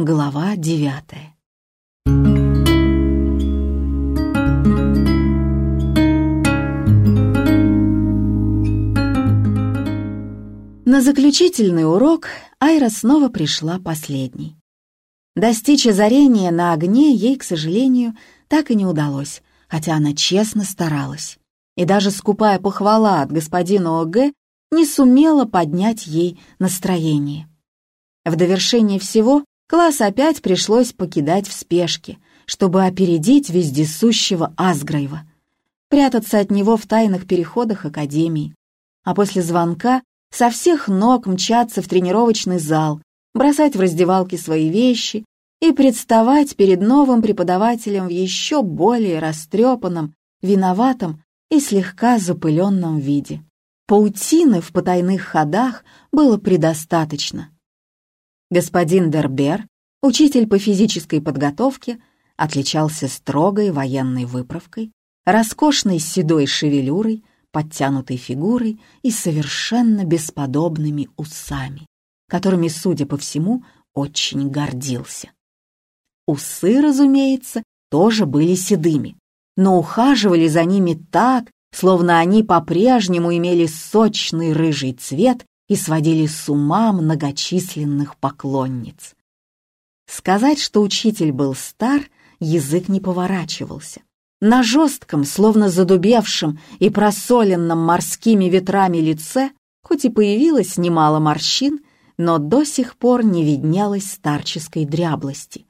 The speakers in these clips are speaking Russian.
Глава девятая. На заключительный урок Айра снова пришла последней. Достичь озарения на огне ей, к сожалению, так и не удалось, хотя она честно старалась. И даже скупая похвала от господина ОГ не сумела поднять ей настроение. В довершение всего класс опять пришлось покидать в спешке, чтобы опередить вездесущего Асгрейва, прятаться от него в тайных переходах Академии, а после звонка со всех ног мчаться в тренировочный зал, бросать в раздевалке свои вещи и представать перед новым преподавателем в еще более растрепанном, виноватом и слегка запыленном виде. Паутины в потайных ходах было предостаточно. Господин Дербер, учитель по физической подготовке, отличался строгой военной выправкой, роскошной седой шевелюрой, подтянутой фигурой и совершенно бесподобными усами, которыми, судя по всему, очень гордился. Усы, разумеется, тоже были седыми, но ухаживали за ними так, словно они по-прежнему имели сочный рыжий цвет и сводили с ума многочисленных поклонниц. Сказать, что учитель был стар, язык не поворачивался. На жестком, словно задубевшем и просоленном морскими ветрами лице, хоть и появилось немало морщин, но до сих пор не виднелось старческой дряблости.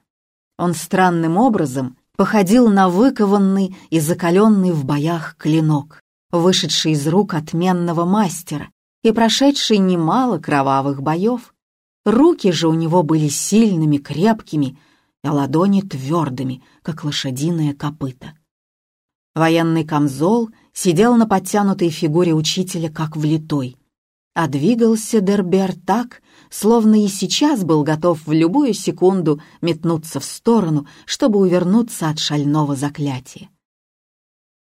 Он странным образом походил на выкованный и закаленный в боях клинок, вышедший из рук отменного мастера и прошедший немало кровавых боев. Руки же у него были сильными, крепкими, а ладони твердыми, как лошадиное копыто. Военный камзол сидел на подтянутой фигуре учителя как влитой, а двигался Дербер так, словно и сейчас был готов в любую секунду метнуться в сторону, чтобы увернуться от шального заклятия.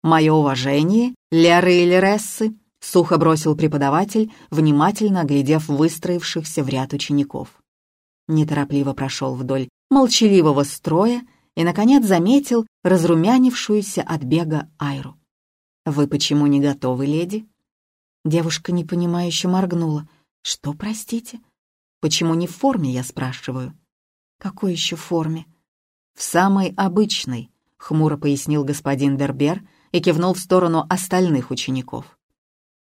«Мое уважение, Леры и Лерессы», — сухо бросил преподаватель, внимательно оглядев выстроившихся в ряд учеников. Неторопливо прошел вдоль молчаливого строя и, наконец, заметил разрумянившуюся от бега Айру. «Вы почему не готовы, леди?» Девушка непонимающе моргнула. «Что, простите? Почему не в форме, я спрашиваю?» «Какой еще форме?» «В самой обычной», — хмуро пояснил господин Дербер и кивнул в сторону остальных учеников.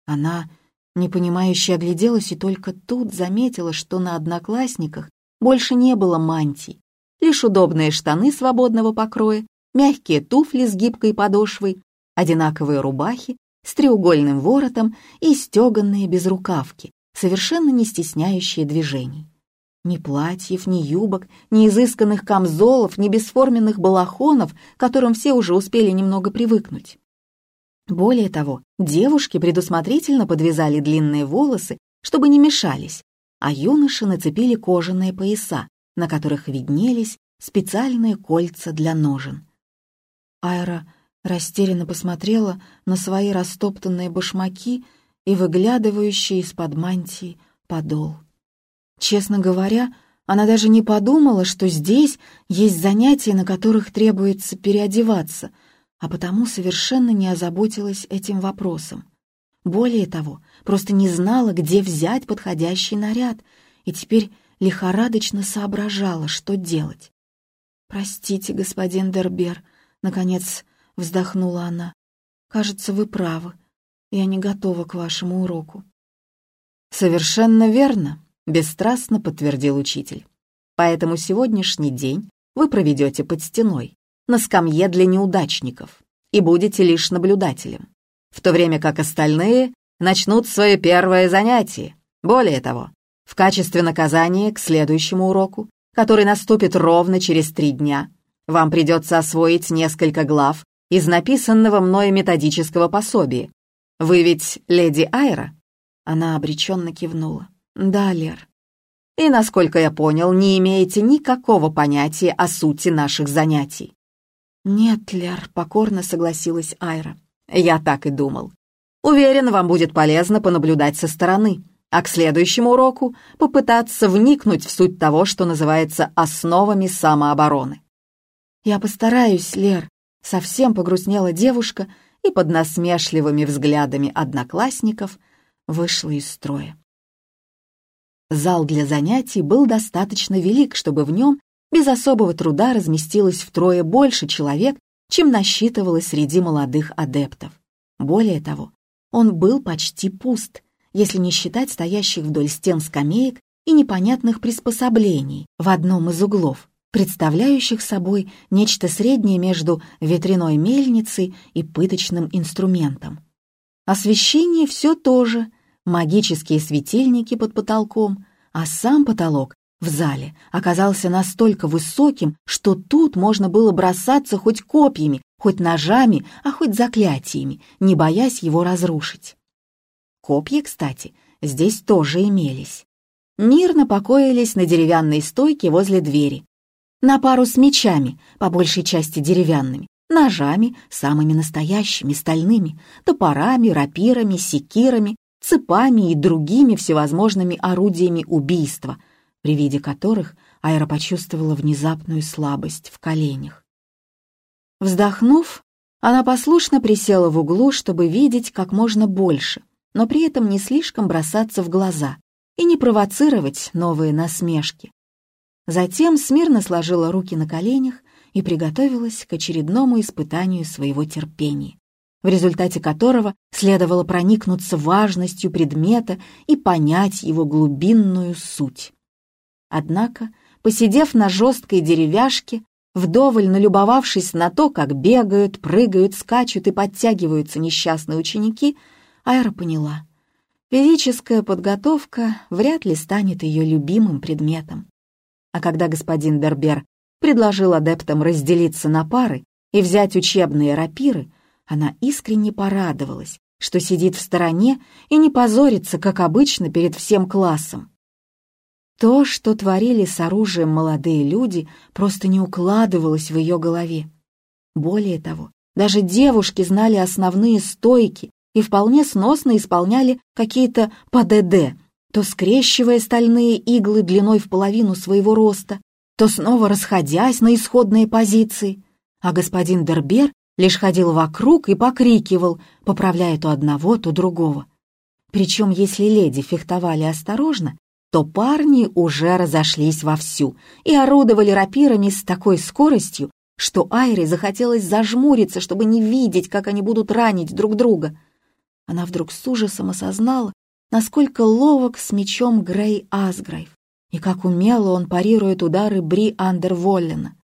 Она, непонимающе огляделась и только тут заметила, что на одноклассниках больше не было мантий, лишь удобные штаны свободного покроя, мягкие туфли с гибкой подошвой, одинаковые рубахи с треугольным воротом и стеганные безрукавки, совершенно не стесняющие движений. Ни платьев, ни юбок, ни изысканных камзолов, ни бесформенных балахонов, к которым все уже успели немного привыкнуть. Более того, девушки предусмотрительно подвязали длинные волосы, чтобы не мешались, а юноши нацепили кожаные пояса, на которых виднелись специальные кольца для ножен. Айра растерянно посмотрела на свои растоптанные башмаки и выглядывающий из-под мантии подол. Честно говоря, она даже не подумала, что здесь есть занятия, на которых требуется переодеваться, а потому совершенно не озаботилась этим вопросом. Более того, просто не знала, где взять подходящий наряд, и теперь лихорадочно соображала, что делать. «Простите, господин Дербер», — наконец вздохнула она. «Кажется, вы правы. Я не готова к вашему уроку». «Совершенно верно», — бесстрастно подтвердил учитель. «Поэтому сегодняшний день вы проведете под стеной, на скамье для неудачников, и будете лишь наблюдателем, в то время как остальные начнут свое первое занятие. Более того, в качестве наказания к следующему уроку, который наступит ровно через три дня, вам придется освоить несколько глав из написанного мной методического пособия. Вы ведь леди Айра?» Она обреченно кивнула. «Да, Лер». «И, насколько я понял, не имеете никакого понятия о сути наших занятий». «Нет, Лер», — покорно согласилась Айра. «Я так и думал. Уверен, вам будет полезно понаблюдать со стороны, а к следующему уроку попытаться вникнуть в суть того, что называется основами самообороны. «Я постараюсь, Лер», — совсем погрустнела девушка и под насмешливыми взглядами одноклассников вышла из строя. Зал для занятий был достаточно велик, чтобы в нем без особого труда разместилось втрое больше человек, чем насчитывалось среди молодых адептов. Более того, он был почти пуст, если не считать стоящих вдоль стен скамеек и непонятных приспособлений в одном из углов, представляющих собой нечто среднее между ветряной мельницей и пыточным инструментом. Освещение все то же — магические светильники под потолком, а сам потолок в зале оказался настолько высоким, что тут можно было бросаться хоть копьями, хоть ножами, а хоть заклятиями, не боясь его разрушить. Копья, кстати, здесь тоже имелись. Мирно покоились на деревянной стойке возле двери. На пару с мечами, по большей части деревянными, ножами, самыми настоящими, стальными, топорами, рапирами, секирами, цепами и другими всевозможными орудиями убийства, при виде которых Айра почувствовала внезапную слабость в коленях. Вздохнув, она послушно присела в углу, чтобы видеть как можно больше, но при этом не слишком бросаться в глаза и не провоцировать новые насмешки. Затем смирно сложила руки на коленях и приготовилась к очередному испытанию своего терпения в результате которого следовало проникнуться важностью предмета и понять его глубинную суть. Однако, посидев на жесткой деревяшке, вдоволь налюбовавшись на то, как бегают, прыгают, скачут и подтягиваются несчастные ученики, Айра поняла. Физическая подготовка вряд ли станет ее любимым предметом. А когда господин Дербер предложил адептам разделиться на пары и взять учебные рапиры, она искренне порадовалась, что сидит в стороне и не позорится, как обычно, перед всем классом. То, что творили с оружием молодые люди, просто не укладывалось в ее голове. Более того, даже девушки знали основные стойки и вполне сносно исполняли какие-то ПДД, то скрещивая стальные иглы длиной в половину своего роста, то снова расходясь на исходные позиции. А господин Дербер лишь ходил вокруг и покрикивал, поправляя то одного, то другого. Причем, если леди фехтовали осторожно, то парни уже разошлись вовсю и орудовали рапирами с такой скоростью, что Айре захотелось зажмуриться, чтобы не видеть, как они будут ранить друг друга. Она вдруг с ужасом осознала, насколько ловок с мечом Грей Асграйв и как умело он парирует удары Бри Андерволлена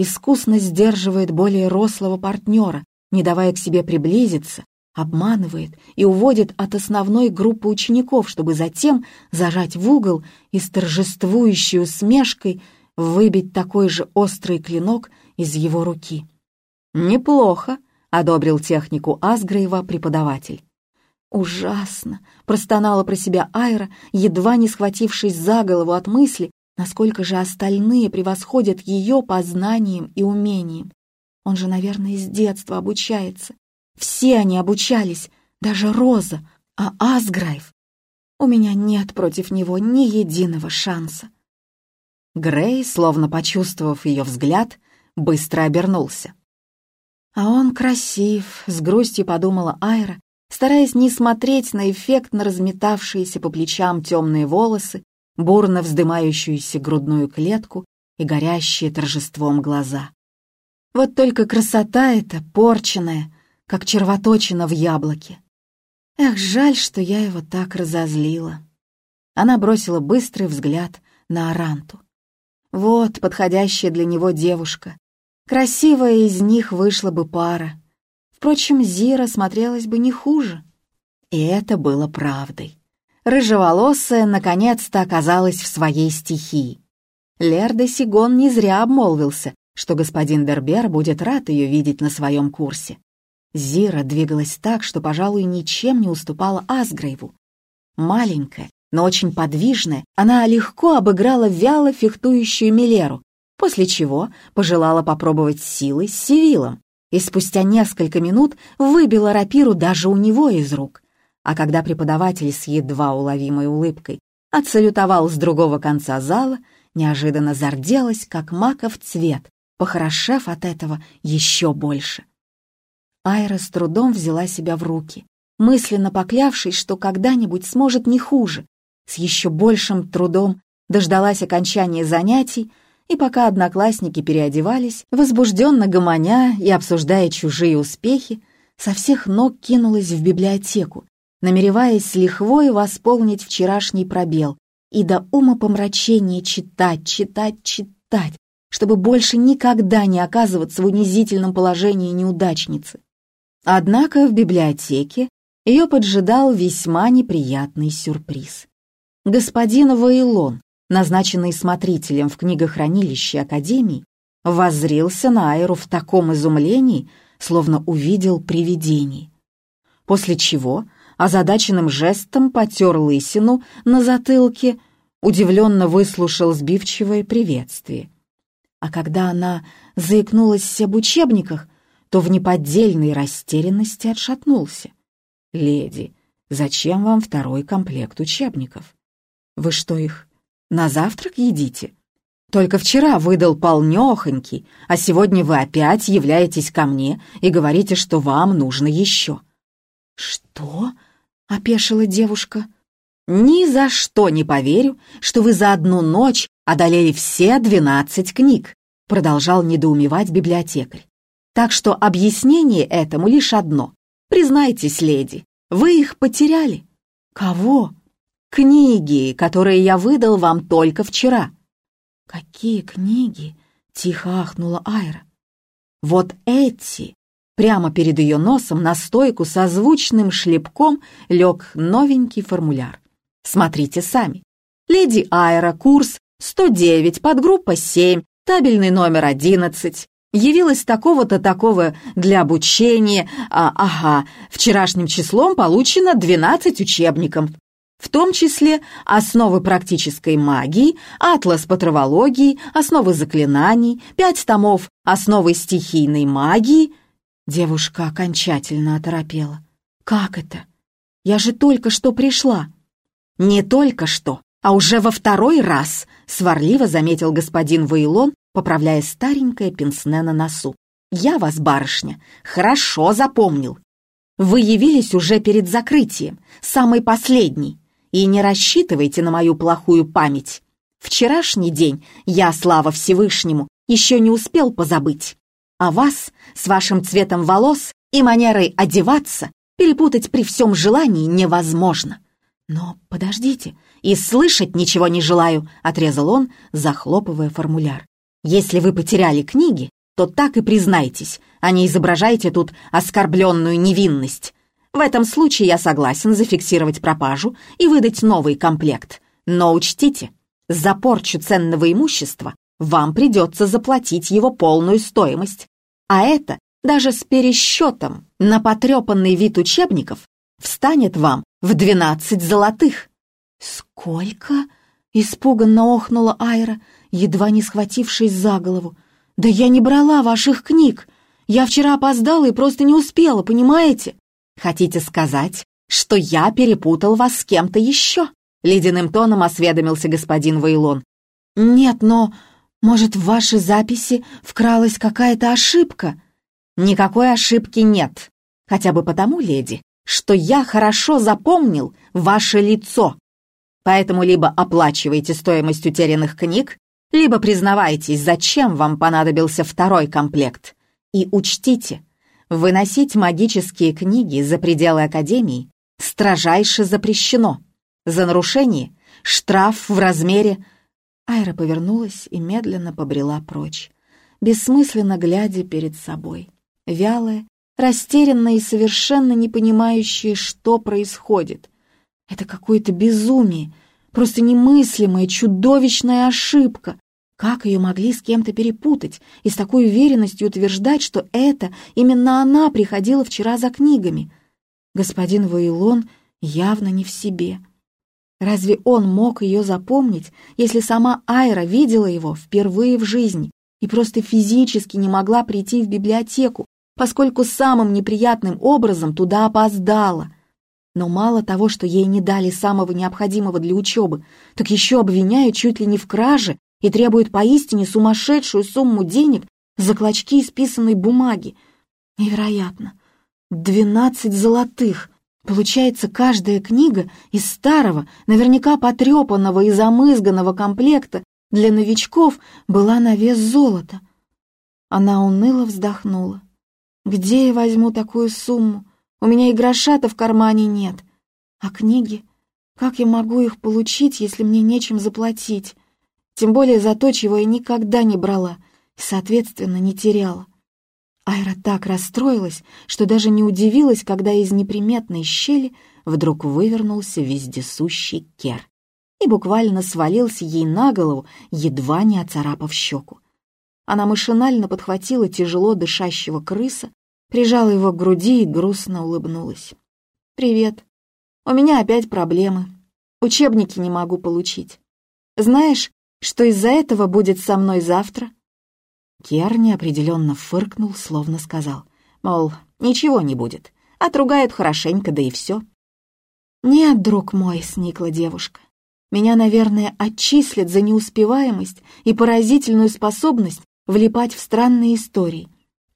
искусно сдерживает более рослого партнера, не давая к себе приблизиться, обманывает и уводит от основной группы учеников, чтобы затем зажать в угол и с торжествующей усмешкой выбить такой же острый клинок из его руки. «Неплохо», — одобрил технику Асграева преподаватель. «Ужасно!» — простонала про себя Айра, едва не схватившись за голову от мысли, Насколько же остальные превосходят ее по знаниям и умениям. Он же, наверное, с детства обучается. Все они обучались, даже Роза, а Асграйв. У меня нет против него ни единого шанса. Грей, словно почувствовав ее взгляд, быстро обернулся. А он красив, с грустью подумала Айра, стараясь не смотреть на эффектно разметавшиеся по плечам темные волосы бурно вздымающуюся грудную клетку и горящие торжеством глаза. Вот только красота эта порченная, как червоточина в яблоке. Эх, жаль, что я его так разозлила. Она бросила быстрый взгляд на Аранту. Вот подходящая для него девушка. Красивая из них вышла бы пара. Впрочем, Зира смотрелась бы не хуже. И это было правдой рыжеволосая наконец-то оказалась в своей стихии. Лер де Сигон не зря обмолвился, что господин Дербер будет рад ее видеть на своем курсе. Зира двигалась так, что, пожалуй, ничем не уступала Асгрейву. Маленькая, но очень подвижная, она легко обыграла вяло фехтующую Милеру, после чего пожелала попробовать силы с Сивилом и спустя несколько минут выбила рапиру даже у него из рук — а когда преподаватель с едва уловимой улыбкой отсалютовал с другого конца зала, неожиданно зарделась, как маков цвет, похорошев от этого еще больше. Айра с трудом взяла себя в руки, мысленно поклявшись, что когда-нибудь сможет не хуже, с еще большим трудом дождалась окончания занятий, и пока одноклассники переодевались, возбужденно гомоня и обсуждая чужие успехи, со всех ног кинулась в библиотеку, намереваясь с лихвой восполнить вчерашний пробел и до ума помрачения читать, читать, читать, чтобы больше никогда не оказываться в унизительном положении неудачницы. Однако в библиотеке ее поджидал весьма неприятный сюрприз. Господин Ваилон, назначенный смотрителем в книгохранилище Академии, воззрился на Айру в таком изумлении, словно увидел привидение. После чего озадаченным жестом потер лысину на затылке, удивленно выслушал сбивчивое приветствие. А когда она заикнулась об учебниках, то в неподдельной растерянности отшатнулся. «Леди, зачем вам второй комплект учебников? Вы что их на завтрак едите? Только вчера выдал полнёхонький, а сегодня вы опять являетесь ко мне и говорите, что вам нужно еще». «Что?» — опешила девушка. «Ни за что не поверю, что вы за одну ночь одолели все двенадцать книг», — продолжал недоумевать библиотекарь. «Так что объяснение этому лишь одно. Признайтесь, леди, вы их потеряли». «Кого?» Книги, которые я выдал вам только вчера». «Какие книги?» — тихо ахнула Айра. «Вот эти!» Прямо перед ее носом на стойку со звучным шлепком лег новенький формуляр. Смотрите сами. Леди Айра, курс 109, подгруппа 7, табельный номер 11. Явилась такого-то такого для обучения. А, ага, вчерашним числом получено 12 учебников в том числе основы практической магии, атлас по травологии, основы заклинаний, пять томов основы стихийной магии. Девушка окончательно оторопела. «Как это? Я же только что пришла». «Не только что, а уже во второй раз», — сварливо заметил господин Вейлон, поправляя старенькое пенсне на носу. «Я вас, барышня, хорошо запомнил. Вы явились уже перед закрытием, самый последний, и не рассчитывайте на мою плохую память. Вчерашний день я, слава Всевышнему, еще не успел позабыть. А вас с вашим цветом волос и манерой одеваться перепутать при всем желании невозможно. Но подождите, и слышать ничего не желаю, отрезал он, захлопывая формуляр. Если вы потеряли книги, то так и признайтесь, а не изображайте тут оскорбленную невинность. В этом случае я согласен зафиксировать пропажу и выдать новый комплект. Но учтите, за порчу ценного имущества вам придется заплатить его полную стоимость. А это даже с пересчетом на потрепанный вид учебников встанет вам в 12 золотых. «Сколько?» — испуганно охнула Айра, едва не схватившись за голову. «Да я не брала ваших книг. Я вчера опоздала и просто не успела, понимаете?» «Хотите сказать, что я перепутал вас с кем-то еще?» Ледяным тоном осведомился господин Вейлон. «Нет, но, может, в ваши записи вкралась какая-то ошибка?» «Никакой ошибки нет. Хотя бы потому, леди, что я хорошо запомнил ваше лицо. Поэтому либо оплачивайте стоимость утерянных книг, либо признавайтесь, зачем вам понадобился второй комплект. И учтите, Выносить магические книги за пределы Академии строжайше запрещено. За нарушение штраф в размере... Айра повернулась и медленно побрела прочь, бессмысленно глядя перед собой, вялая, растерянная и совершенно не понимающая, что происходит. Это какое-то безумие, просто немыслимая, чудовищная ошибка, как ее могли с кем-то перепутать и с такой уверенностью утверждать, что это именно она приходила вчера за книгами? Господин Ваилон явно не в себе. Разве он мог ее запомнить, если сама Айра видела его впервые в жизни и просто физически не могла прийти в библиотеку, поскольку самым неприятным образом туда опоздала? Но мало того, что ей не дали самого необходимого для учебы, так еще обвиняют чуть ли не в краже и требуют поистине сумасшедшую сумму денег за клочки исписанной бумаги. Невероятно. Двенадцать золотых. Получается, каждая книга из старого, наверняка потрепанного и замызганного комплекта для новичков была на вес золота. Она уныло вздохнула. «Где я возьму такую сумму? У меня и гроша-то в кармане нет. А книги? Как я могу их получить, если мне нечем заплатить? Тем более за то, чего я никогда не брала и, соответственно, не теряла. Айра так расстроилась, что даже не удивилась, когда из неприметной щели вдруг вывернулся вездесущий кер и буквально свалился ей на голову, едва не оцарапав щеку. Она машинально подхватила тяжело дышащего крыса, прижала его к груди и грустно улыбнулась. «Привет. У меня опять проблемы. Учебники не могу получить. Знаешь, что из-за этого будет со мной завтра?» Кер неопределенно фыркнул, словно сказал, мол, ничего не будет, отругают хорошенько, да и все. «Нет, друг мой», — сникла девушка, «меня, наверное, отчислят за неуспеваемость и поразительную способность влипать в странные истории.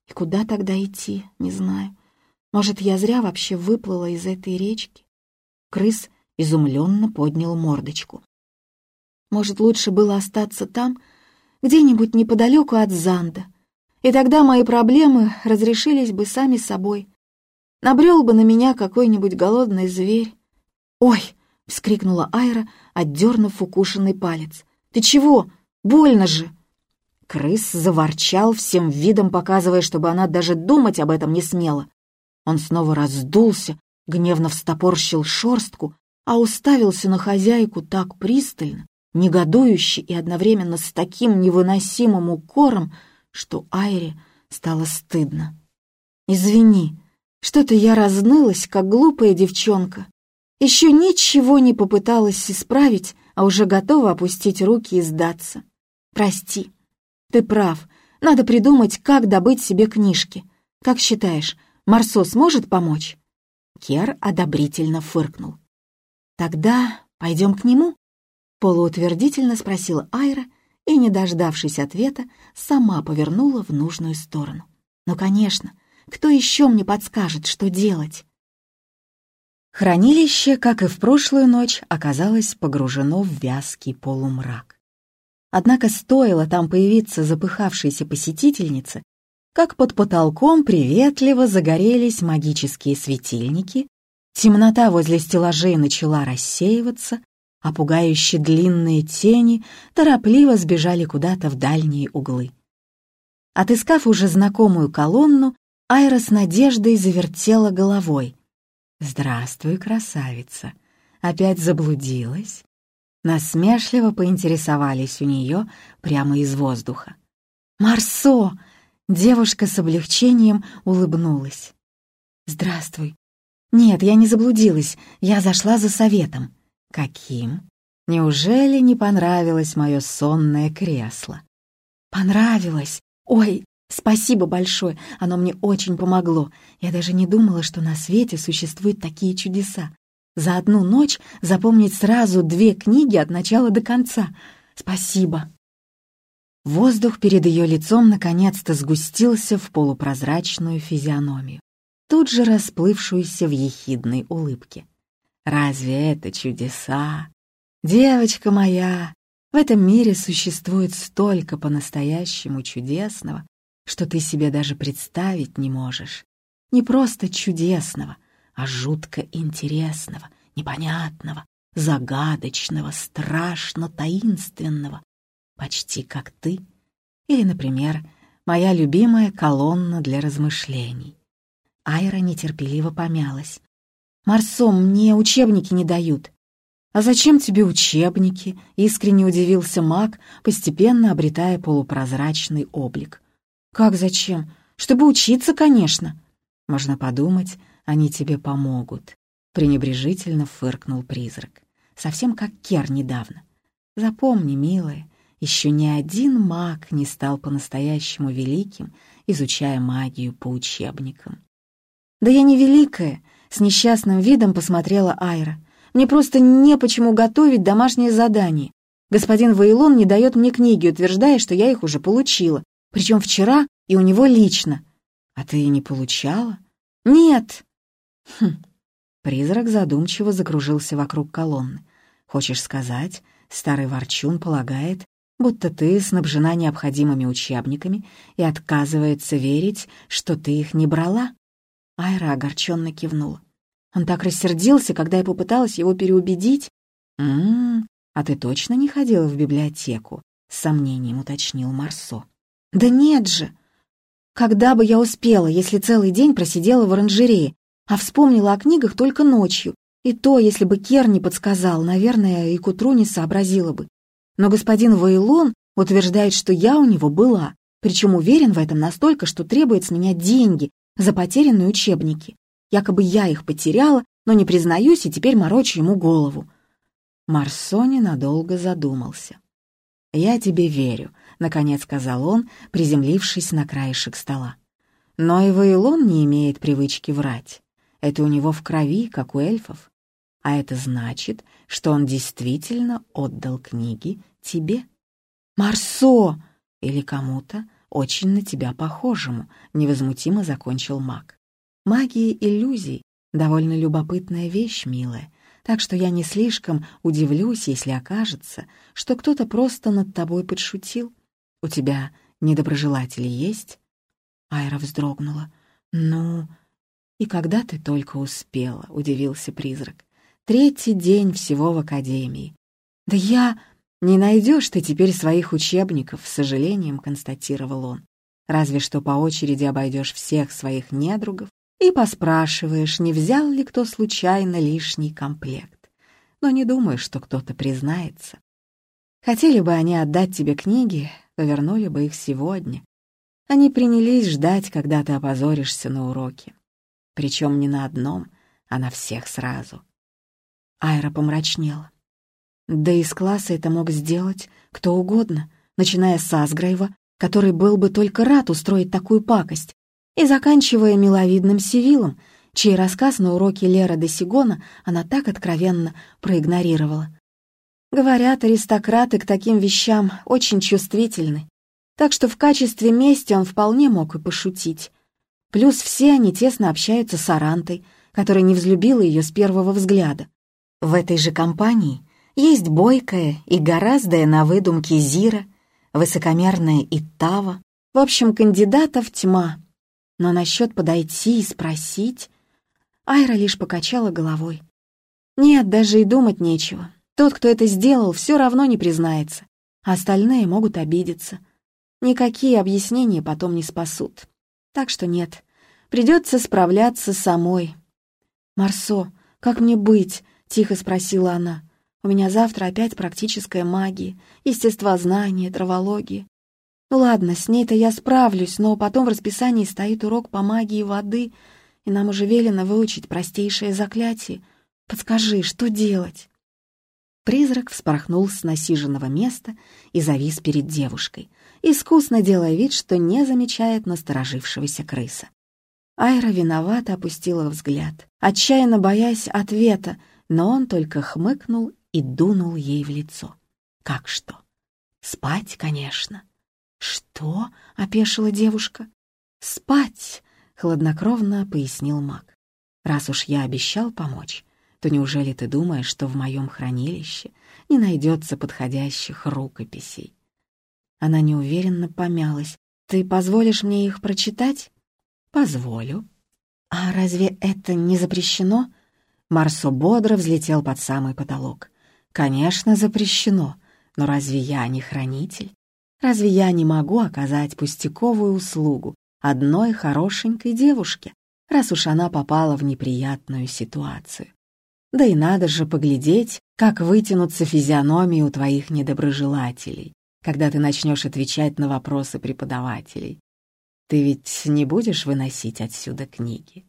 И куда тогда идти, не знаю. Может, я зря вообще выплыла из этой речки?» Крыс изумленно поднял мордочку. «Может, лучше было остаться там, — где-нибудь неподалеку от Занда, и тогда мои проблемы разрешились бы сами собой. Набрел бы на меня какой-нибудь голодный зверь. «Ой!» — вскрикнула Айра, отдернув укушенный палец. «Ты чего? Больно же!» Крыс заворчал всем видом, показывая, чтобы она даже думать об этом не смела. Он снова раздулся, гневно встопорщил шорстку, а уставился на хозяйку так пристально, негодующе и одновременно с таким невыносимым укором, что Айре стало стыдно. «Извини, что-то я разнылась, как глупая девчонка. Еще ничего не попыталась исправить, а уже готова опустить руки и сдаться. Прости. Ты прав, надо придумать, как добыть себе книжки. Как считаешь, Марсо сможет помочь?» Кер одобрительно фыркнул. «Тогда пойдем к нему?» Полуутвердительно спросила Айра и, не дождавшись ответа, сама повернула в нужную сторону. «Ну, конечно, кто еще мне подскажет, что делать?» Хранилище, как и в прошлую ночь, оказалось погружено в вязкий полумрак. Однако стоило там появиться запыхавшейся посетительнице, как под потолком приветливо загорелись магические светильники, темнота возле стеллажей начала рассеиваться, а пугающе длинные тени торопливо сбежали куда-то в дальние углы. Отыскав уже знакомую колонну, Айра с надеждой завертела головой. «Здравствуй, красавица! Опять заблудилась?» Насмешливо поинтересовались у нее прямо из воздуха. «Марсо!» — девушка с облегчением улыбнулась. «Здравствуй. Нет, я не заблудилась, я зашла за советом. «Каким? Неужели не понравилось мое сонное кресло?» «Понравилось! Ой, спасибо большое, оно мне очень помогло. Я даже не думала, что на свете существуют такие чудеса. За одну ночь запомнить сразу две книги от начала до конца. Спасибо!» Воздух перед ее лицом наконец-то сгустился в полупрозрачную физиономию, тут же расплывшуюся в ехидной улыбке. Разве это чудеса? Девочка моя, в этом мире существует столько по-настоящему чудесного, что ты себе даже представить не можешь. Не просто чудесного, а жутко интересного, непонятного, загадочного, страшно таинственного, почти как ты. Или, например, моя любимая колонна для размышлений. Айра нетерпеливо помялась. «Марсом, мне учебники не дают». «А зачем тебе учебники?» — искренне удивился маг, постепенно обретая полупрозрачный облик. «Как зачем? Чтобы учиться, конечно». «Можно подумать, они тебе помогут», — пренебрежительно фыркнул призрак. «Совсем как Кер недавно. Запомни, милая, еще ни один маг не стал по-настоящему великим, изучая магию по учебникам». «Да я не великая», С несчастным видом посмотрела Айра. «Мне просто не почему готовить домашнее задание. Господин Вейлон не дает мне книги, утверждая, что я их уже получила. Причем вчера и у него лично. А ты не получала? Нет. Хм. Призрак задумчиво закружился вокруг колонны. Хочешь сказать, старый ворчун полагает, будто ты снабжена необходимыми учебниками и отказывается верить, что ты их не брала? Айра огорченно кивнула. Он так рассердился, когда я попыталась его переубедить. «М-м, а ты точно не ходила в библиотеку?» — с сомнением уточнил Марсо. «Да нет же! Когда бы я успела, если целый день просидела в оранжерее, а вспомнила о книгах только ночью, и то, если бы Кер не подсказал, наверное, и к утру не сообразила бы. Но господин Вейлон утверждает, что я у него была, причем уверен в этом настолько, что требует с меня деньги за потерянные учебники. Якобы я их потеряла, но не признаюсь и теперь морочу ему голову. Марсони надолго задумался. «Я тебе верю», — наконец сказал он, приземлившись на краешек стола. «Но и Вейлон не имеет привычки врать. Это у него в крови, как у эльфов. А это значит, что он действительно отдал книги тебе. Марсо! Или кому-то очень на тебя похожему, невозмутимо закончил маг. Магия иллюзий — довольно любопытная вещь, милая, так что я не слишком удивлюсь, если окажется, что кто-то просто над тобой подшутил. У тебя недоброжелатели есть?» Айра вздрогнула. «Ну, и когда ты только успела?» — удивился призрак. «Третий день всего в академии». «Да я...» «Не найдешь ты теперь своих учебников», — с сожалением констатировал он. «Разве что по очереди обойдешь всех своих недругов и поспрашиваешь, не взял ли кто случайно лишний комплект. Но не думаю, что кто-то признается. Хотели бы они отдать тебе книги, то вернули бы их сегодня. Они принялись ждать, когда ты опозоришься на уроке. Причем не на одном, а на всех сразу. Айра помрачнела. Да из класса это мог сделать кто угодно, начиная с Асгрейва, который был бы только рад устроить такую пакость, и заканчивая миловидным Сивилом, чей рассказ на уроке Лера де Сигона она так откровенно проигнорировала. Говорят, аристократы к таким вещам очень чувствительны, так что в качестве мести он вполне мог и пошутить. Плюс все они тесно общаются с Арантой, которая не взлюбила ее с первого взгляда. В этой же компании есть бойкая и гораздо на выдумке Зира, высокомерная Иттава, в общем, кандидатов тьма — но насчет подойти и спросить... Айра лишь покачала головой. Нет, даже и думать нечего. Тот, кто это сделал, все равно не признается. Остальные могут обидеться. Никакие объяснения потом не спасут. Так что нет, придется справляться самой. «Марсо, как мне быть?» — тихо спросила она. «У меня завтра опять практическая магия, естествознание, травология. Ну ладно, с ней-то я справлюсь, но потом в расписании стоит урок по магии воды, и нам уже велено выучить простейшее заклятие. Подскажи, что делать?» Призрак вспорхнул с насиженного места и завис перед девушкой, искусно делая вид, что не замечает насторожившегося крыса. Айра виновато опустила взгляд, отчаянно боясь ответа, но он только хмыкнул и дунул ей в лицо. «Как что? Спать, конечно». «Что?» — опешила девушка. «Спать!» — хладнокровно пояснил маг. «Раз уж я обещал помочь, то неужели ты думаешь, что в моем хранилище не найдется подходящих рукописей?» Она неуверенно помялась. «Ты позволишь мне их прочитать?» «Позволю». «А разве это не запрещено?» Марсо бодро взлетел под самый потолок. «Конечно, запрещено, но разве я не хранитель? Разве я не могу оказать пустяковую услугу одной хорошенькой девушке, раз уж она попала в неприятную ситуацию? Да и надо же поглядеть, как вытянутся физиономии у твоих недоброжелателей, когда ты начнешь отвечать на вопросы преподавателей. Ты ведь не будешь выносить отсюда книги?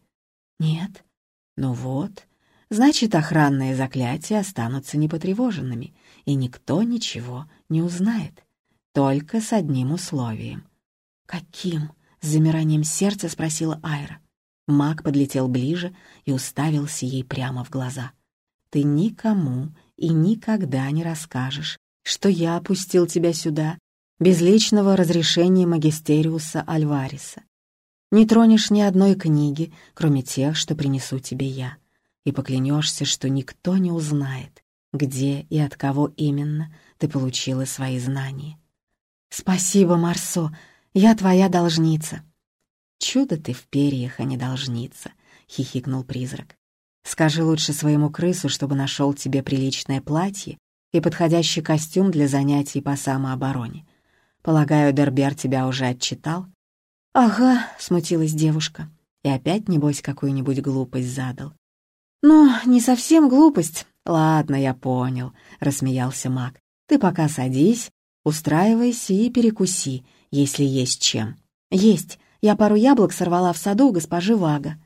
Нет. Ну вот, значит, охранные заклятия останутся непотревоженными, и никто ничего не узнает. Только с одним условием. «Каким?» — с замиранием сердца спросила Айра. Маг подлетел ближе и уставился ей прямо в глаза. «Ты никому и никогда не расскажешь, что я опустил тебя сюда без личного разрешения магистериуса Альвариса. Не тронешь ни одной книги, кроме тех, что принесу тебе я, и поклянешься, что никто не узнает, где и от кого именно ты получила свои знания. «Спасибо, Марсо, я твоя должница». «Чудо ты в перьях, а не должница», — хихикнул призрак. «Скажи лучше своему крысу, чтобы нашел тебе приличное платье и подходящий костюм для занятий по самообороне. Полагаю, Дербер тебя уже отчитал?» «Ага», — смутилась девушка. И опять, небось, какую-нибудь глупость задал. «Ну, не совсем глупость. Ладно, я понял», — рассмеялся маг. «Ты пока садись, устраивайся и перекуси, если есть чем». «Есть. Я пару яблок сорвала в саду у госпожи Вага.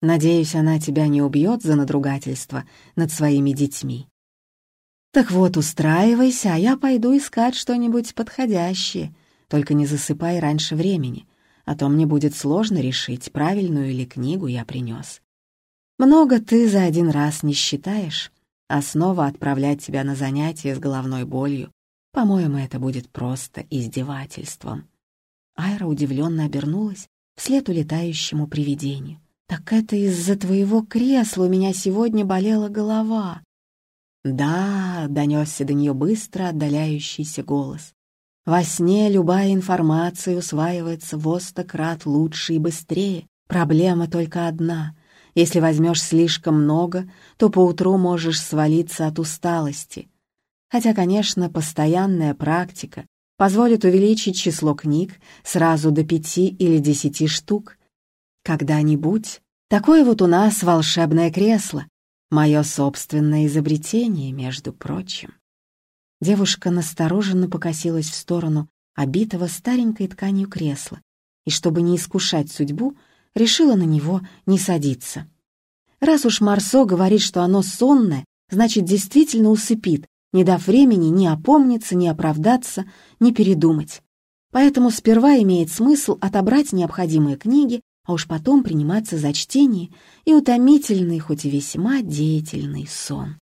Надеюсь, она тебя не убьет за надругательство над своими детьми». «Так вот, устраивайся, а я пойду искать что-нибудь подходящее. Только не засыпай раньше времени, а то мне будет сложно решить, правильную ли книгу я принес. Много ты за один раз не считаешь, а снова отправлять тебя на занятия с головной болью, по-моему, это будет просто издевательством». Айра удивленно обернулась вслед улетающему привидению. «Так это из-за твоего кресла у меня сегодня болела голова». «Да», — донесся до нее быстро отдаляющийся голос. «Во сне любая информация усваивается в крат лучше и быстрее. Проблема только одна. Если возьмешь слишком много, то поутру можешь свалиться от усталости. Хотя, конечно, постоянная практика позволит увеличить число книг сразу до пяти или десяти штук. Когда-нибудь такое вот у нас волшебное кресло, мое собственное изобретение, между прочим. Девушка настороженно покосилась в сторону обитого старенькой тканью кресла и, чтобы не искушать судьбу, решила на него не садиться. Раз уж Марсо говорит, что оно сонное, значит, действительно усыпит, не дав времени ни опомниться, ни оправдаться, ни передумать. Поэтому сперва имеет смысл отобрать необходимые книги, а уж потом приниматься за чтение и утомительный, хоть и весьма деятельный сон.